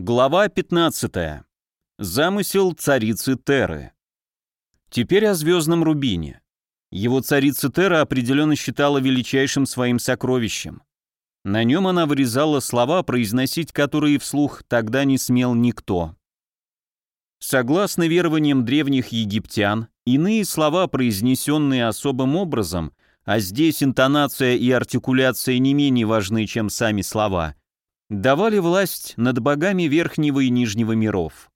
Глава 15. Замысел царицы Теры. Теперь о звездном рубине. Его царица Тера определенно считала величайшим своим сокровищем. На нем она вырезала слова, произносить которые вслух тогда не смел никто. Согласно верованиям древних египтян, иные слова, произнесенные особым образом, а здесь интонация и артикуляция не менее важны, чем сами слова – давали власть над богами верхнего и нижнего миров.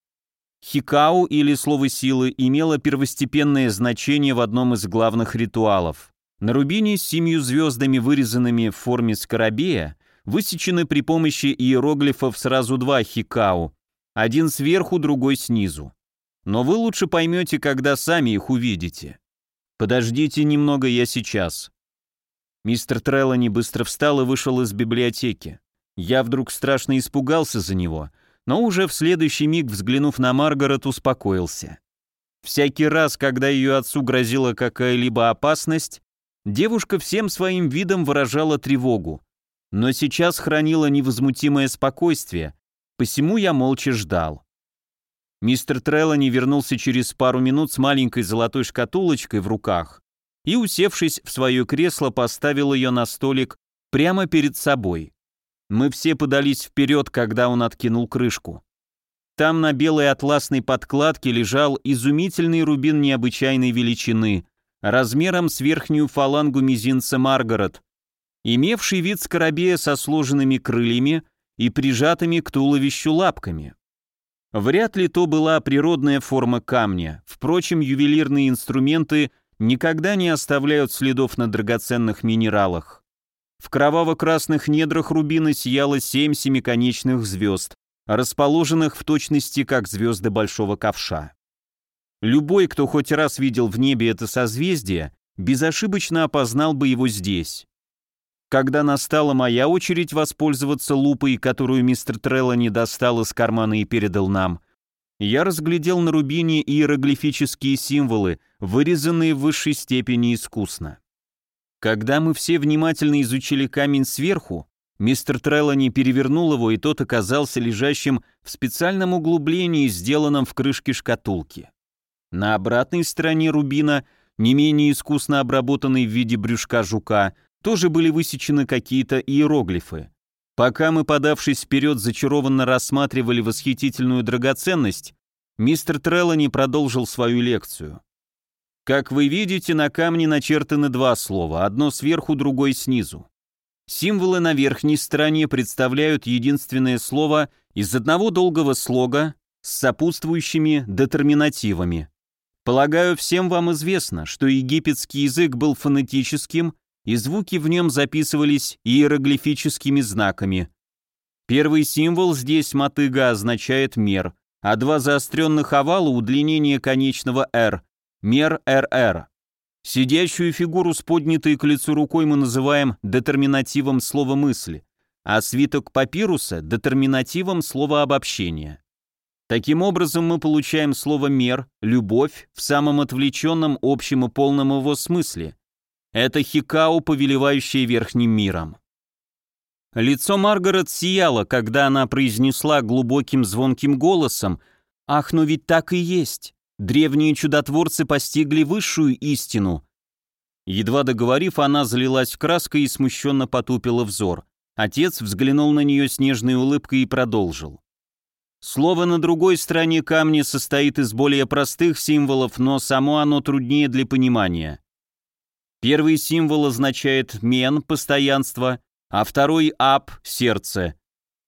Хикау или слово силы имело первостепенное значение в одном из главных ритуалов. На рубине с семью звездами, вырезанными в форме скоробея, высечены при помощи иероглифов сразу два хикау, один сверху, другой снизу. Но вы лучше поймете, когда сами их увидите. Подождите немного, я сейчас. Мистер Треллани быстро встал и вышел из библиотеки. Я вдруг страшно испугался за него, но уже в следующий миг, взглянув на Маргарет, успокоился. Всякий раз, когда ее отцу грозила какая-либо опасность, девушка всем своим видом выражала тревогу, но сейчас хранила невозмутимое спокойствие, посему я молча ждал. Мистер Треллани вернулся через пару минут с маленькой золотой шкатулочкой в руках и, усевшись в свое кресло, поставил ее на столик прямо перед собой. Мы все подались вперед, когда он откинул крышку. Там на белой атласной подкладке лежал изумительный рубин необычайной величины, размером с верхнюю фалангу мизинца Маргарет, имевший вид скоробея со сложенными крыльями и прижатыми к туловищу лапками. Вряд ли то была природная форма камня, впрочем, ювелирные инструменты никогда не оставляют следов на драгоценных минералах. В кроваво-красных недрах рубина сияло семь семиконечных звезд, расположенных в точности как звезды Большого Ковша. Любой, кто хоть раз видел в небе это созвездие, безошибочно опознал бы его здесь. Когда настала моя очередь воспользоваться лупой, которую мистер Треллани достал из кармана и передал нам, я разглядел на рубине иероглифические символы, вырезанные в высшей степени искусно. Когда мы все внимательно изучили камень сверху, мистер Треллани перевернул его, и тот оказался лежащим в специальном углублении, сделанном в крышке шкатулки. На обратной стороне рубина, не менее искусно обработанный в виде брюшка жука, тоже были высечены какие-то иероглифы. Пока мы, подавшись вперед, зачарованно рассматривали восхитительную драгоценность, мистер Треллани продолжил свою лекцию. Как вы видите, на камне начертаны два слова, одно сверху, другое снизу. Символы на верхней стороне представляют единственное слово из одного долгого слога с сопутствующими детерминативами. Полагаю, всем вам известно, что египетский язык был фонетическим, и звуки в нем записывались иероглифическими знаками. Первый символ здесь мотыга означает «мер», а два заостренных овала – удлинение конечного «р», мер РР. Сидящую фигуру с поднятой к лицу рукой мы называем детерминативом слова мысли, а свиток папируса – детерминативом слова обобщения. Таким образом мы получаем слово «мер», «любовь» в самом отвлеченном, общем и полном его смысле. Это хикао, повелевающее верхним миром. Лицо Маргарет сияло, когда она произнесла глубоким звонким голосом «Ах, но ведь так и есть!» Древние чудотворцы постигли высшую истину. Едва договорив, она залилась краской и смущенно потупила взор. Отец взглянул на нее с нежной улыбкой и продолжил. Слово на другой стороне камня состоит из более простых символов, но само оно труднее для понимания. Первый символ означает «мен» — постоянство, а второй «ап» — сердце.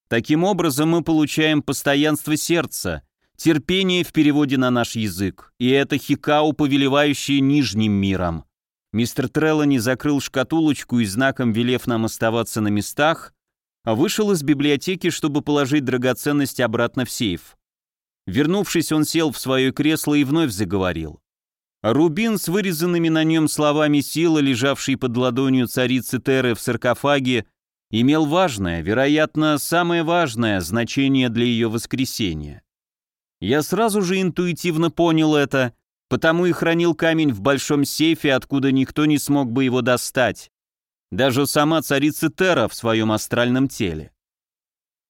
Таким образом мы получаем постоянство сердца, Терпение в переводе на наш язык. И это Хикау, повелевающее нижним миром. Мистер Треллани закрыл шкатулочку и знаком велев нам оставаться на местах, а вышел из библиотеки, чтобы положить драгоценность обратно в сейф. Вернувшись, он сел в свое кресло и вновь заговорил. Рубин с вырезанными на нем словами силы, лежавший под ладонью царицы Теры в саркофаге, имел важное, вероятно, самое важное значение для ее воскресения. Я сразу же интуитивно понял это, потому и хранил камень в большом сейфе, откуда никто не смог бы его достать. Даже сама царица Тера в своем астральном теле.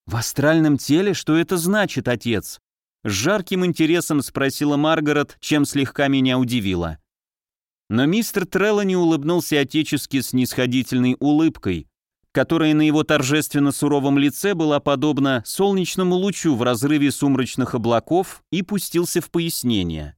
«В астральном теле? Что это значит, отец?» С жарким интересом спросила Маргарет, чем слегка меня удивила. Но мистер Треллани улыбнулся отечески с снисходительной улыбкой, которая на его торжественно суровом лице была подобна солнечному лучу в разрыве сумрачных облаков, и пустился в пояснение.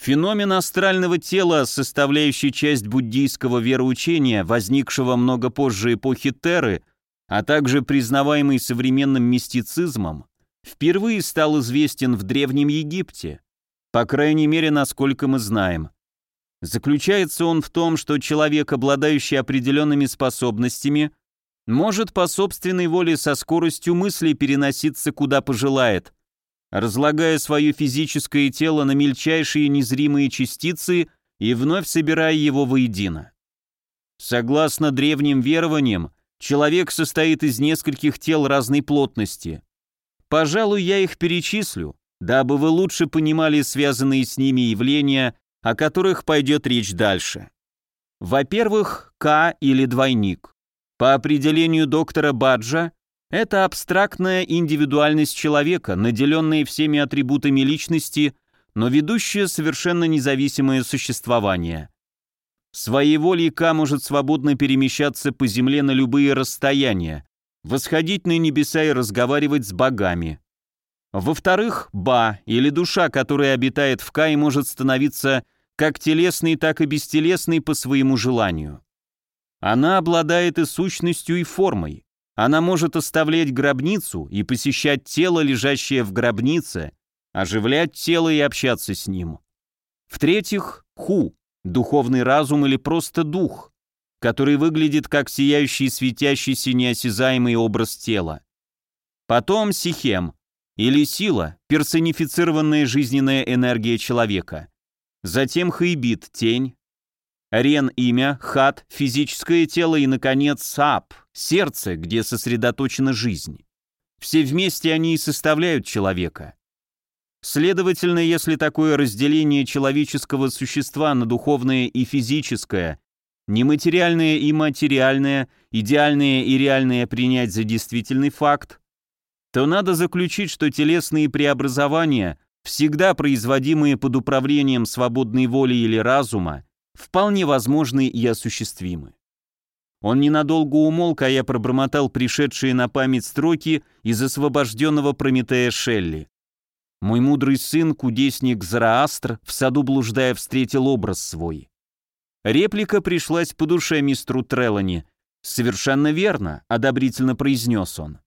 Феномен астрального тела, составляющий часть буддийского вероучения, возникшего много позже эпохи Теры, а также признаваемый современным мистицизмом, впервые стал известен в Древнем Египте, по крайней мере, насколько мы знаем. Заключается он в том, что человек, обладающий определенными способностями, может по собственной воле со скоростью мысли переноситься куда пожелает, разлагая свое физическое тело на мельчайшие незримые частицы и вновь собирая его воедино. Согласно древним верованиям, человек состоит из нескольких тел разной плотности. Пожалуй, я их перечислю, дабы вы лучше понимали связанные с ними явления, о которых пойдет речь дальше. Во-первых, К или двойник. По определению доктора Баджа, это абстрактная индивидуальность человека, наделенная всеми атрибутами личности, но ведущая совершенно независимое существование. Своей волей К может свободно перемещаться по земле на любые расстояния, восходить на небеса и разговаривать с богами. Во-вторых, Ба, или душа, которая обитает в Ка может становиться как телесной, так и бестелесной по своему желанию. Она обладает и сущностью, и формой. Она может оставлять гробницу и посещать тело, лежащее в гробнице, оживлять тело и общаться с ним. В-третьих, ху, духовный разум или просто дух, который выглядит как сияющий, светящийся, неосязаемый образ тела. Потом сихем, или сила, персонифицированная жизненная энергия человека. Затем хайбит, тень, Рен – имя, хат – физическое тело и, наконец, сап – сердце, где сосредоточена жизнь. Все вместе они и составляют человека. Следовательно, если такое разделение человеческого существа на духовное и физическое, нематериальное и материальное, идеальное и реальное принять за действительный факт, то надо заключить, что телесные преобразования, всегда производимые под управлением свободной воли или разума, вполне возможны и осуществимы. Он ненадолго умолк, а я пробормотал пришедшие на память строки из освобожденного Прометея Шелли. «Мой мудрый сын, кудесник Зараастр, в саду блуждая встретил образ свой». Реплика пришлась по душе мистру Трелани. «Совершенно верно», — одобрительно произнес он.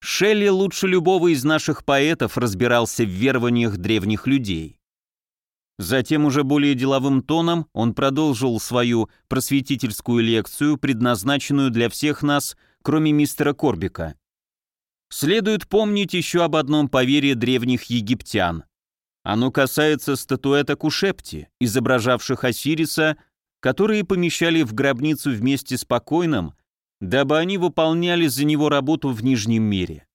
Шелли лучше любого из наших поэтов разбирался в верованиях древних людей. Затем уже более деловым тоном он продолжил свою просветительскую лекцию, предназначенную для всех нас, кроме мистера Корбика. Следует помнить еще об одном поверье древних египтян. Оно касается статуэток Ушепти, изображавших Осириса, которые помещали в гробницу вместе с покойным, дабы они выполняли за него работу в Нижнем мире.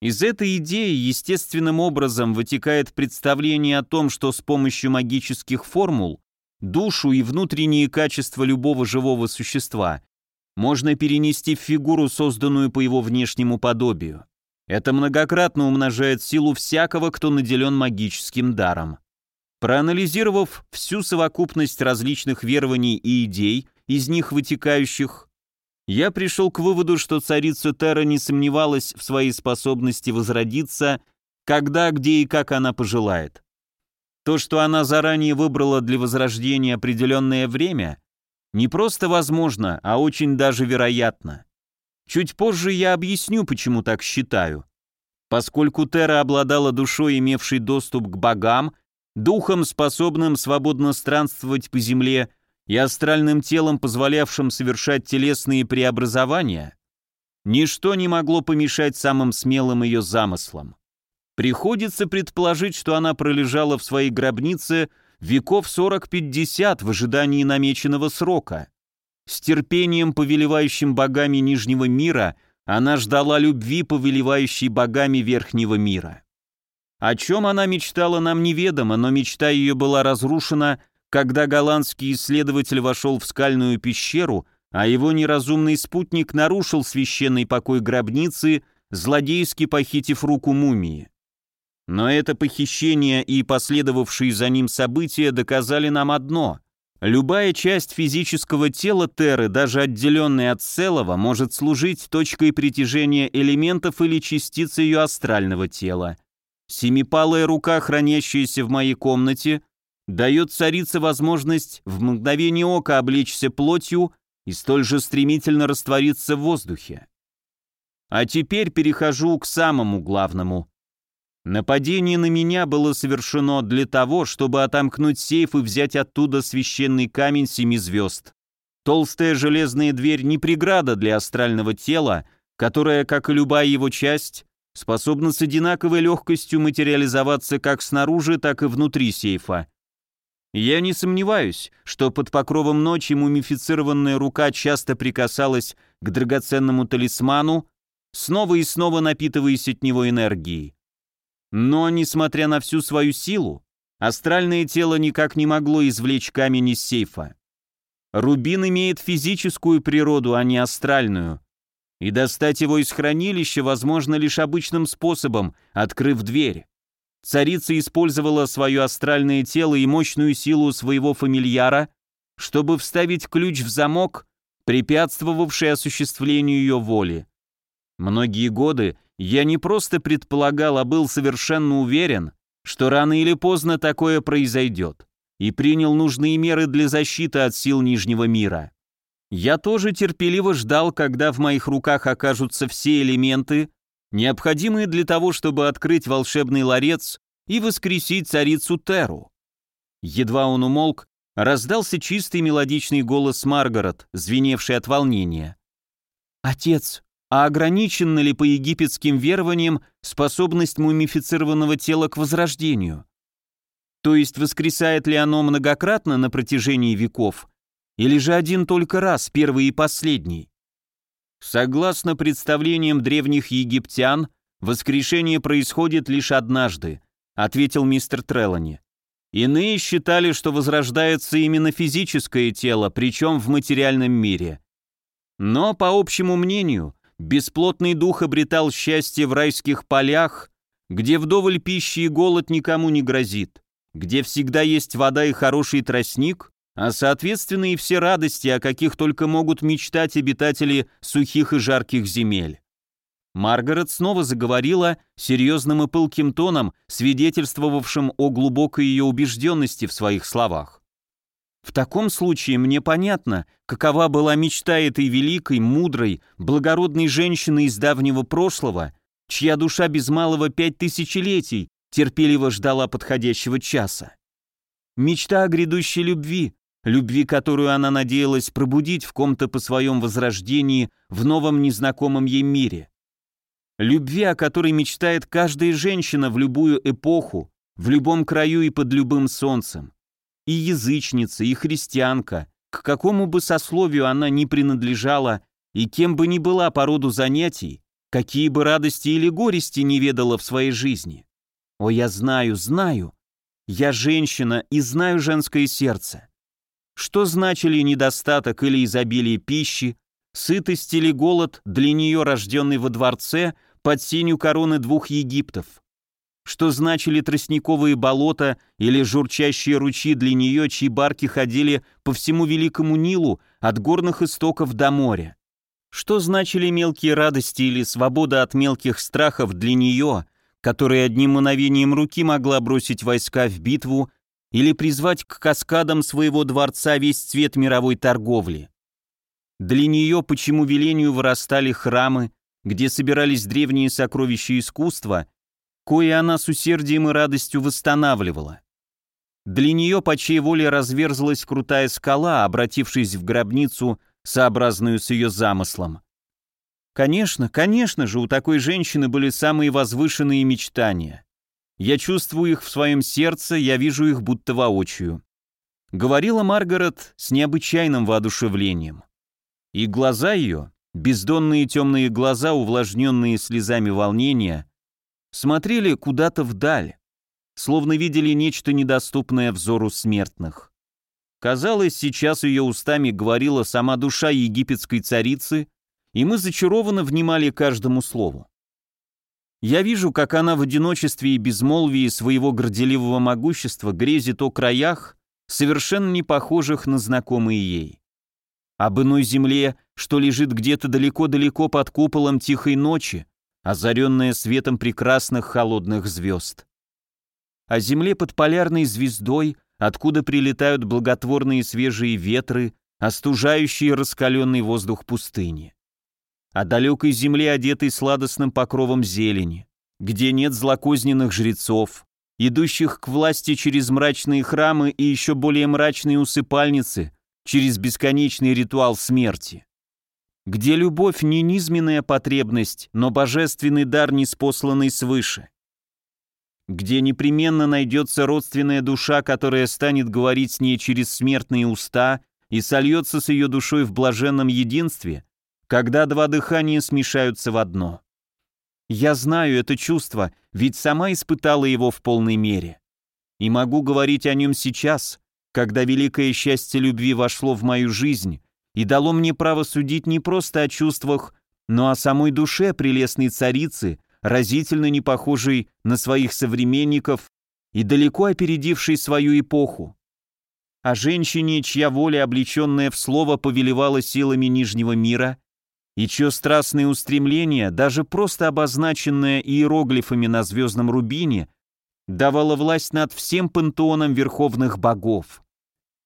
Из этой идеи естественным образом вытекает представление о том, что с помощью магических формул душу и внутренние качества любого живого существа можно перенести в фигуру, созданную по его внешнему подобию. Это многократно умножает силу всякого, кто наделен магическим даром. Проанализировав всю совокупность различных верований и идей, из них вытекающих, я пришел к выводу, что царица Тера не сомневалась в своей способности возродиться, когда, где и как она пожелает. То, что она заранее выбрала для возрождения определенное время, не просто возможно, а очень даже вероятно. Чуть позже я объясню, почему так считаю. Поскольку Тера обладала душой, имевшей доступ к богам, духом, способным свободно странствовать по земле и астральным телом, позволявшим совершать телесные преобразования, ничто не могло помешать самым смелым ее замыслам. Приходится предположить, что она пролежала в своей гробнице веков 40-50 в ожидании намеченного срока. С терпением, повелевающим богами Нижнего мира, она ждала любви, повелевающей богами Верхнего мира. О чем она мечтала, нам неведомо, но мечта ее была разрушена когда голландский исследователь вошел в скальную пещеру, а его неразумный спутник нарушил священный покой гробницы, злодейски похитив руку мумии. Но это похищение и последовавшие за ним события доказали нам одно. Любая часть физического тела Теры, даже отделенная от целого, может служить точкой притяжения элементов или частиц ее астрального тела. Семипалая рука, хранящаяся в моей комнате, дает царице возможность в мгновение ока облечься плотью и столь же стремительно раствориться в воздухе. А теперь перехожу к самому главному. Нападение на меня было совершено для того, чтобы отомкнуть сейф и взять оттуда священный камень семи звезд. Толстая железная дверь не преграда для астрального тела, которое, как и любая его часть, способна с одинаковой легкостью материализоваться как снаружи, так и внутри сейфа. Я не сомневаюсь, что под покровом ночи мумифицированная рука часто прикасалась к драгоценному талисману, снова и снова напитываясь от него энергией. Но, несмотря на всю свою силу, астральное тело никак не могло извлечь камень из сейфа. Рубин имеет физическую природу, а не астральную, и достать его из хранилища возможно лишь обычным способом, открыв дверь. Царица использовала свое астральное тело и мощную силу своего фамильяра, чтобы вставить ключ в замок, препятствовавший осуществлению ее воли. Многие годы я не просто предполагал, а был совершенно уверен, что рано или поздно такое произойдет, и принял нужные меры для защиты от сил Нижнего мира. Я тоже терпеливо ждал, когда в моих руках окажутся все элементы, необходимые для того, чтобы открыть волшебный ларец и воскресить царицу Теру. Едва он умолк, раздался чистый мелодичный голос Маргарет, звеневший от волнения. «Отец, а ограничена ли по египетским верованиям способность мумифицированного тела к возрождению? То есть воскресает ли оно многократно на протяжении веков, или же один только раз, первый и последний?» Согласно представлениям древних египтян, воскрешение происходит лишь однажды, ответил мистер Трелани. Иные считали, что возрождается именно физическое тело, причем в материальном мире. Но, по общему мнению, бесплотный дух обретал счастье в райских полях, где вдоволь пищи и голод никому не грозит, где всегда есть вода и хороший тростник, а соответственно и все радости, о каких только могут мечтать обитатели сухих и жарких земель. Маргарет снова заговорила серьезным и пылким тоном, свидетельствовавшим о глубокой ее убежденности в своих словах. «В таком случае мне понятно, какова была мечта этой великой, мудрой, благородной женщины из давнего прошлого, чья душа без малого пять тысячелетий терпеливо ждала подходящего часа. Мечта о грядущей любви, любви, которую она надеялась пробудить в ком-то по своем возрождении в новом незнакомом ей мире. Любви, о которой мечтает каждая женщина в любую эпоху, в любом краю и под любым солнцем. И язычница, и христианка, к какому бы сословию она ни принадлежала и кем бы ни была по роду занятий, какие бы радости или горести не ведала в своей жизни. О, я знаю, знаю, я женщина и знаю женское сердце. Что значили недостаток или изобилие пищи, сытость или голод для нее, рожденный во дворце, под сенью короны двух Египтов? Что значили тростниковые болота или журчащие ручьи для нее, чьи барки ходили по всему Великому Нилу от горных истоков до моря? Что значили мелкие радости или свобода от мелких страхов для нее, которая одним мгновением руки могла бросить войска в битву или призвать к каскадам своего дворца весь цвет мировой торговли. Для нее почему велению вырастали храмы, где собирались древние сокровища искусства, кое она с усердием и радостью восстанавливала. Для нее по чьей воле разверзлась крутая скала, обратившись в гробницу, сообразную с ее замыслом. Конечно, конечно же, у такой женщины были самые возвышенные мечтания. Я чувствую их в своем сердце, я вижу их будто воочию. Говорила Маргарет с необычайным воодушевлением. И глаза ее, бездонные темные глаза, увлажненные слезами волнения, смотрели куда-то вдаль, словно видели нечто недоступное взору смертных. Казалось, сейчас ее устами говорила сама душа египетской царицы, и мы зачарованно внимали каждому слову. Я вижу, как она в одиночестве и безмолвии своего горделивого могущества грезит о краях, совершенно не похожих на знакомые ей. Об иной земле, что лежит где-то далеко-далеко под куполом тихой ночи, озаренная светом прекрасных холодных звезд. О земле под полярной звездой, откуда прилетают благотворные свежие ветры, остужающие раскаленный воздух пустыни о далекой земле, одетой сладостным покровом зелени, где нет злокозненных жрецов, идущих к власти через мрачные храмы и еще более мрачные усыпальницы, через бесконечный ритуал смерти. Где любовь не низменная потребность, но божественный дар, неспосланный свыше. Где непременно найдется родственная душа, которая станет говорить с ней через смертные уста и сольется с ее душой в блаженном единстве – когда два дыхания смешаются в одно. Я знаю это чувство, ведь сама испытала его в полной мере. И могу говорить о нем сейчас, когда великое счастье любви вошло в мою жизнь и дало мне право судить не просто о чувствах, но о самой душе прелестной царицы, разительно не похожей на своих современников и далеко опередившей свою эпоху. О женщине, чья воля, облеченная в слово, повелевала силами Нижнего мира – и чье страстное устремление, даже просто обозначенное иероглифами на звездном рубине, давало власть над всем пантеоном верховных богов.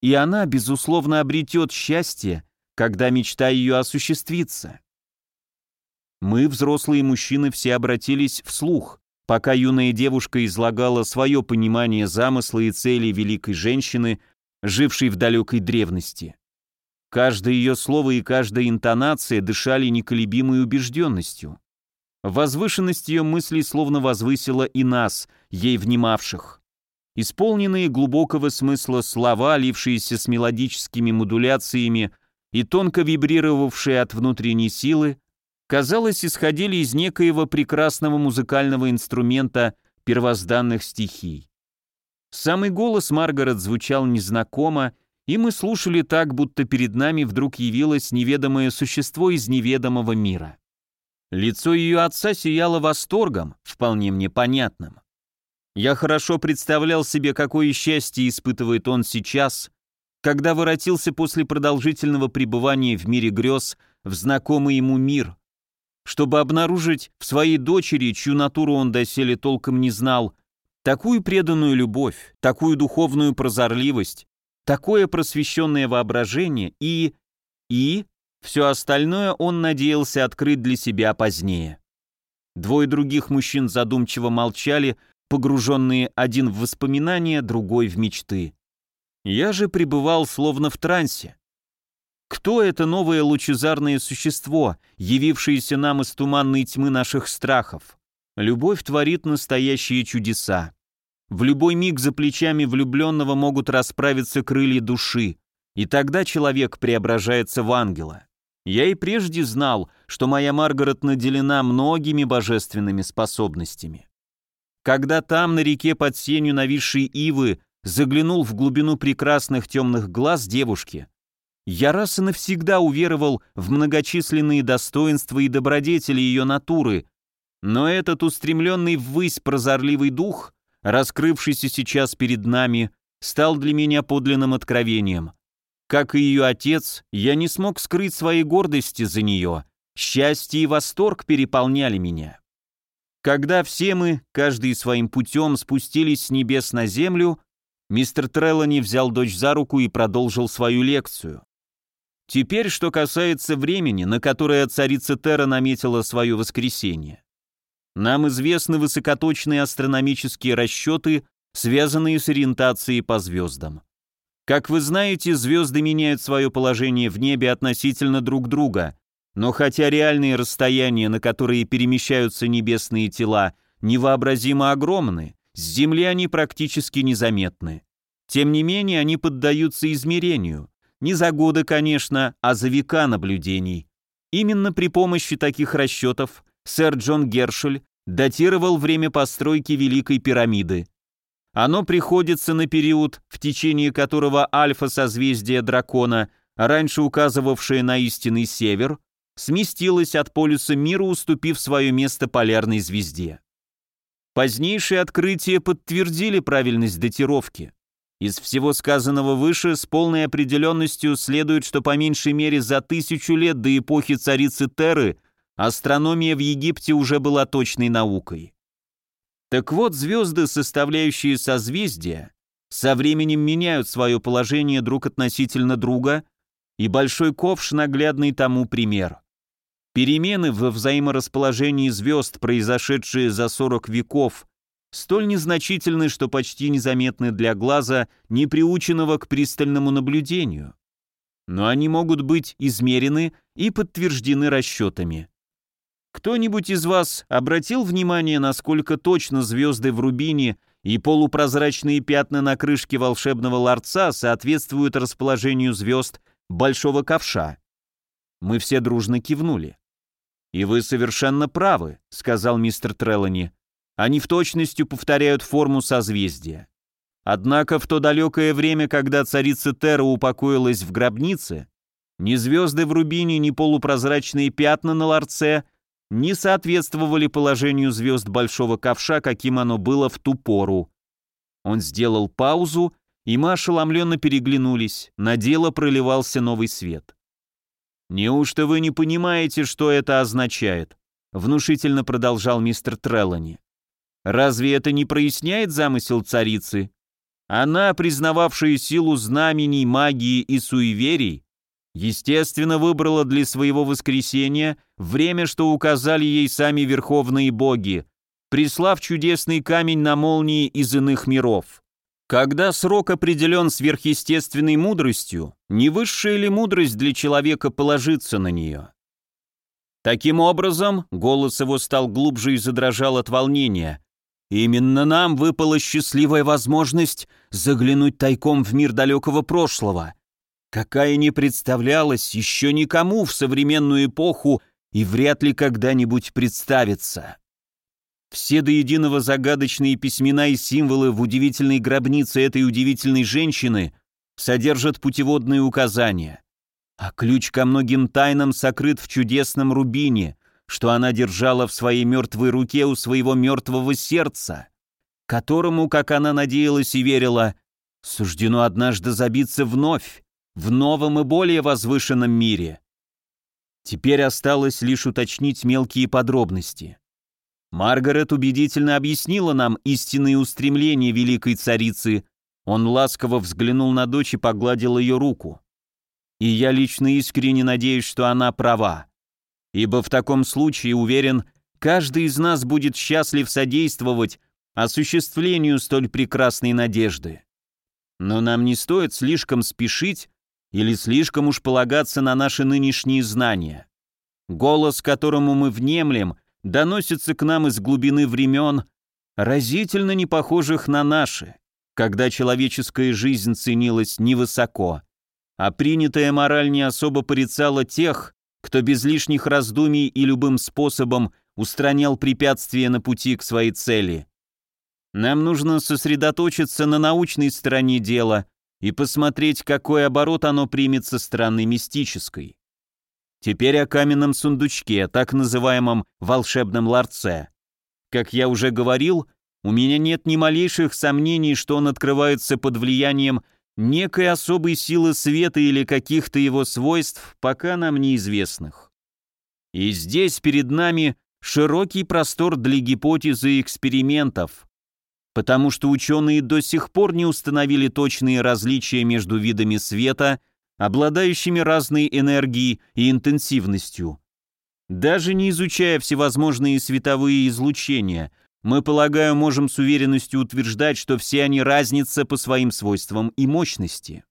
И она, безусловно, обретет счастье, когда мечта ее осуществится. Мы, взрослые мужчины, все обратились вслух, пока юная девушка излагала свое понимание замысла и цели великой женщины, жившей в далекой древности. Каждое ее слово и каждая интонация дышали неколебимой убежденностью. Возвышенность ее мыслей словно возвысила и нас, ей внимавших. Исполненные глубокого смысла слова, лившиеся с мелодическими модуляциями и тонко вибрировавшие от внутренней силы, казалось, исходили из некоего прекрасного музыкального инструмента первозданных стихий. Самый голос Маргарет звучал незнакомо, и мы слушали так, будто перед нами вдруг явилось неведомое существо из неведомого мира. Лицо ее отца сияло восторгом, вполне мне понятным. Я хорошо представлял себе, какое счастье испытывает он сейчас, когда воротился после продолжительного пребывания в мире грез в знакомый ему мир, чтобы обнаружить в своей дочери, чью натуру он доселе толком не знал, такую преданную любовь, такую духовную прозорливость, Такое просвещенное воображение и... и... Все остальное он надеялся открыть для себя позднее. Двое других мужчин задумчиво молчали, погруженные один в воспоминания, другой в мечты. Я же пребывал словно в трансе. Кто это новое лучезарное существо, явившееся нам из туманной тьмы наших страхов? Любовь творит настоящие чудеса. В любой миг за плечами влюбленного могут расправиться крылья души, и тогда человек преображается в ангела. Я и прежде знал, что моя Маргарет наделена многими божественными способностями. Когда там, на реке под сенью нависшей ивы, заглянул в глубину прекрасных темных глаз девушки, я раз и навсегда уверовал в многочисленные достоинства и добродетели ее натуры, но этот устремленный ввысь прозорливый дух раскрывшийся сейчас перед нами, стал для меня подлинным откровением. Как и ее отец, я не смог скрыть своей гордости за нее. Счастье и восторг переполняли меня. Когда все мы, каждый своим путем, спустились с небес на землю, мистер Треллани взял дочь за руку и продолжил свою лекцию. Теперь, что касается времени, на которое царица Тера наметила свое воскресенье. Нам известны высокоточные астрономические расчеты, связанные с ориентацией по звездам. Как вы знаете, звезды меняют свое положение в небе относительно друг друга, но хотя реальные расстояния, на которые перемещаются небесные тела, невообразимо огромны, с Земли они практически незаметны. Тем не менее, они поддаются измерению. Не за годы, конечно, а за века наблюдений. Именно при помощи таких расчетов сэр Джон Гершель датировал время постройки Великой пирамиды. Оно приходится на период, в течение которого альфа-созвездие дракона, раньше указывавшее на истинный север, сместилось от полюса мира, уступив свое место полярной звезде. Позднейшие открытия подтвердили правильность датировки. Из всего сказанного выше с полной определенностью следует, что по меньшей мере за тысячу лет до эпохи царицы Теры – Астрономия в Египте уже была точной наукой. Так вот, звезды, составляющие созвездия, со временем меняют свое положение друг относительно друга, и большой ковш наглядный тому пример. Перемены во взаиморасположении звезд, произошедшие за 40 веков, столь незначительны, что почти незаметны для глаза, не приученного к пристальному наблюдению. Но они могут быть измерены и подтверждены расчетами. Кто-нибудь из вас обратил внимание, насколько точно звезды в рубине и полупрозрачные пятна на крышке волшебного ларца соответствуют расположению звезд большого ковша? Мы все дружно кивнули. «И вы совершенно правы», — сказал мистер Трелани. «Они в точностью повторяют форму созвездия. Однако в то далекое время, когда царица Тера упокоилась в гробнице, ни звезды в рубине, ни полупрозрачные пятна на ларце — не соответствовали положению звезд Большого Ковша, каким оно было в ту пору. Он сделал паузу, и мы ошеломленно переглянулись, на дело проливался новый свет. «Неужто вы не понимаете, что это означает?» — внушительно продолжал мистер Треллани. «Разве это не проясняет замысел царицы? Она, признававшая силу знамений, магии и суеверий, Естественно, выбрала для своего воскресения время, что указали ей сами верховные боги, прислав чудесный камень на молнии из иных миров. Когда срок определен сверхъестественной мудростью, не высшая ли мудрость для человека положиться на нее? Таким образом, голос его стал глубже и задрожал от волнения. Именно нам выпала счастливая возможность заглянуть тайком в мир далекого прошлого – какая не представлялась еще никому в современную эпоху и вряд ли когда-нибудь представится. Все до единого загадочные письмена и символы в удивительной гробнице этой удивительной женщины содержат путеводные указания. А ключ ко многим тайнам сокрыт в чудесном рубине, что она держала в своей мертвой руке у своего мертвого сердца, которому, как она надеялась и верила, суждено однажды забиться вновь в новом и более возвышенном мире. Теперь осталось лишь уточнить мелкие подробности. Маргарет убедительно объяснила нам истинные устремления великой царицы. Он ласково взглянул на дочь и погладил ее руку. И я лично искренне надеюсь, что она права. Ибо в таком случае, уверен, каждый из нас будет счастлив содействовать осуществлению столь прекрасной надежды. Но нам не стоит слишком спешить или слишком уж полагаться на наши нынешние знания? Голос, которому мы внемлем, доносится к нам из глубины времен, разительно не похожих на наши, когда человеческая жизнь ценилась невысоко, а принятая мораль не особо порицала тех, кто без лишних раздумий и любым способом устранял препятствия на пути к своей цели. Нам нужно сосредоточиться на научной стороне дела, и посмотреть, какой оборот оно примет со стороны мистической. Теперь о каменном сундучке, так называемом «волшебном ларце». Как я уже говорил, у меня нет ни малейших сомнений, что он открывается под влиянием некой особой силы света или каких-то его свойств, пока нам неизвестных. И здесь перед нами широкий простор для гипотезы и экспериментов, потому что ученые до сих пор не установили точные различия между видами света, обладающими разной энергией и интенсивностью. Даже не изучая всевозможные световые излучения, мы, полагаю, можем с уверенностью утверждать, что все они разнятся по своим свойствам и мощности.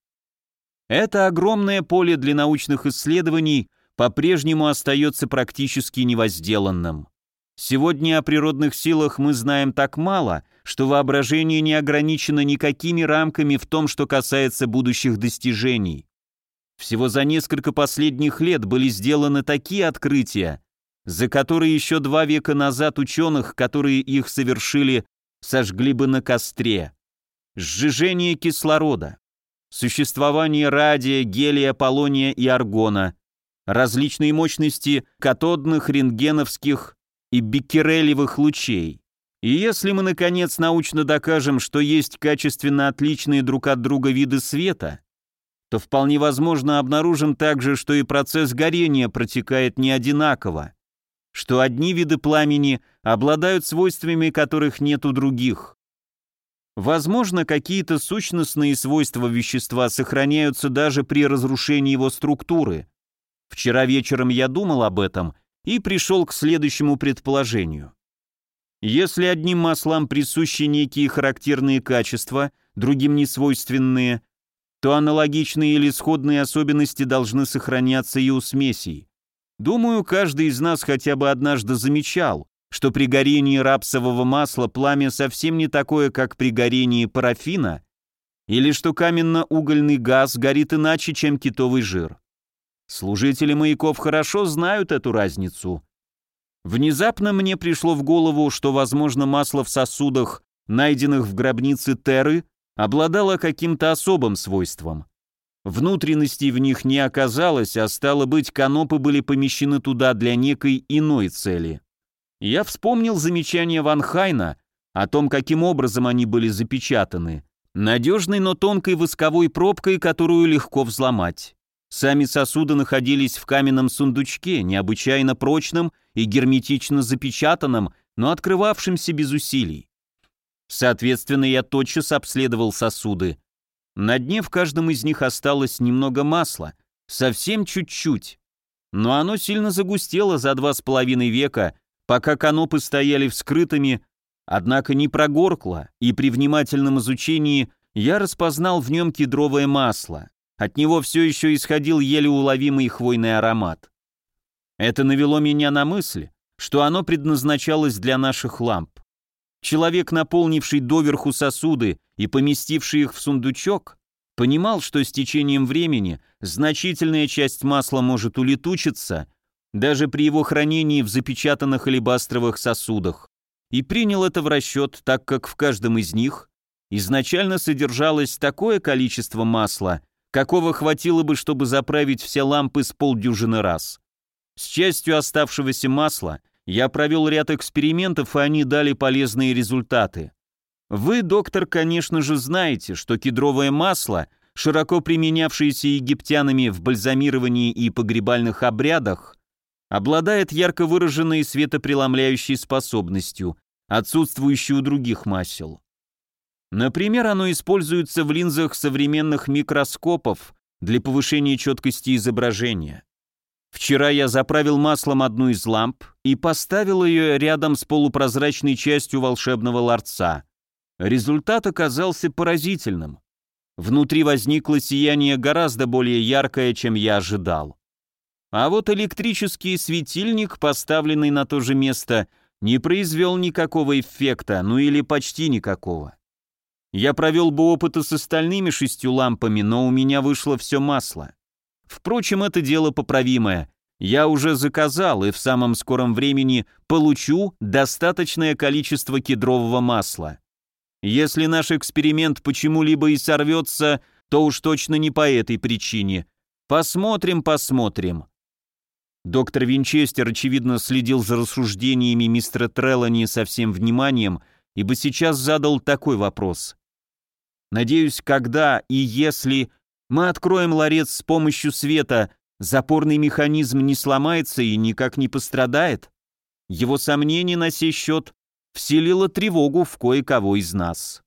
Это огромное поле для научных исследований по-прежнему остается практически невозделанным. Сегодня о природных силах мы знаем так мало, что воображение не ограничено никакими рамками в том, что касается будущих достижений. Всего за несколько последних лет были сделаны такие открытия, за которые еще два века назад ученых, которые их совершили, сожгли бы на костре. Сжижение кислорода, существование радия, гелия, полония и аргона, различные мощности катодных, рентгеновских, и Беккерелевых лучей. И если мы, наконец, научно докажем, что есть качественно отличные друг от друга виды света, то вполне возможно обнаружим также, что и процесс горения протекает не одинаково, что одни виды пламени обладают свойствами, которых нет у других. Возможно, какие-то сущностные свойства вещества сохраняются даже при разрушении его структуры. Вчера вечером я думал об этом – и пришел к следующему предположению. Если одним маслам присущи некие характерные качества, другим несвойственные, то аналогичные или сходные особенности должны сохраняться и у смесей. Думаю, каждый из нас хотя бы однажды замечал, что при горении рапсового масла пламя совсем не такое, как при горении парафина, или что каменно-угольный газ горит иначе, чем китовый жир. Служители маяков хорошо знают эту разницу. Внезапно мне пришло в голову, что, возможно, масло в сосудах, найденных в гробнице Теры, обладало каким-то особым свойством. Внутренностей в них не оказалось, а стало быть, канопы были помещены туда для некой иной цели. Я вспомнил замечание Ван Хайна о том, каким образом они были запечатаны. Надежной, но тонкой восковой пробкой, которую легко взломать. Сами сосуды находились в каменном сундучке, необычайно прочном и герметично запечатанном, но открывавшемся без усилий. Соответственно, я тотчас обследовал сосуды. На дне в каждом из них осталось немного масла, совсем чуть-чуть. Но оно сильно загустело за два с половиной века, пока канопы стояли вскрытыми, однако не прогоркло, и при внимательном изучении я распознал в нем кедровое масло. От него все еще исходил еле уловимый хвойный аромат. Это навело меня на мысль, что оно предназначалось для наших ламп. Человек, наполнивший доверху сосуды и поместивший их в сундучок, понимал, что с течением времени значительная часть масла может улетучиться даже при его хранении в запечатанных алебастровых сосудах, и принял это в расчет, так как в каждом из них изначально содержалось такое количество масла, какого хватило бы, чтобы заправить все лампы с полдюжины раз. С частью оставшегося масла я провел ряд экспериментов, и они дали полезные результаты. Вы, доктор, конечно же, знаете, что кедровое масло, широко применявшееся египтянами в бальзамировании и погребальных обрядах, обладает ярко выраженной светопреломляющей способностью, отсутствующей у других масел. Например, оно используется в линзах современных микроскопов для повышения четкости изображения. Вчера я заправил маслом одну из ламп и поставил ее рядом с полупрозрачной частью волшебного ларца. Результат оказался поразительным. Внутри возникло сияние гораздо более яркое, чем я ожидал. А вот электрический светильник, поставленный на то же место, не произвел никакого эффекта, ну или почти никакого. Я провел бы опыты с остальными шестью лампами, но у меня вышло все масло. Впрочем, это дело поправимое. Я уже заказал и в самом скором времени получу достаточное количество кедрового масла. Если наш эксперимент почему-либо и сорвется, то уж точно не по этой причине. Посмотрим, посмотрим. Доктор Винчестер, очевидно, следил за рассуждениями мистера Треллани со всем вниманием, ибо сейчас задал такой вопрос. Надеюсь, когда и если мы откроем ларец с помощью света, запорный механизм не сломается и никак не пострадает. Его сомнение на сей счет вселило тревогу в кое-кого из нас.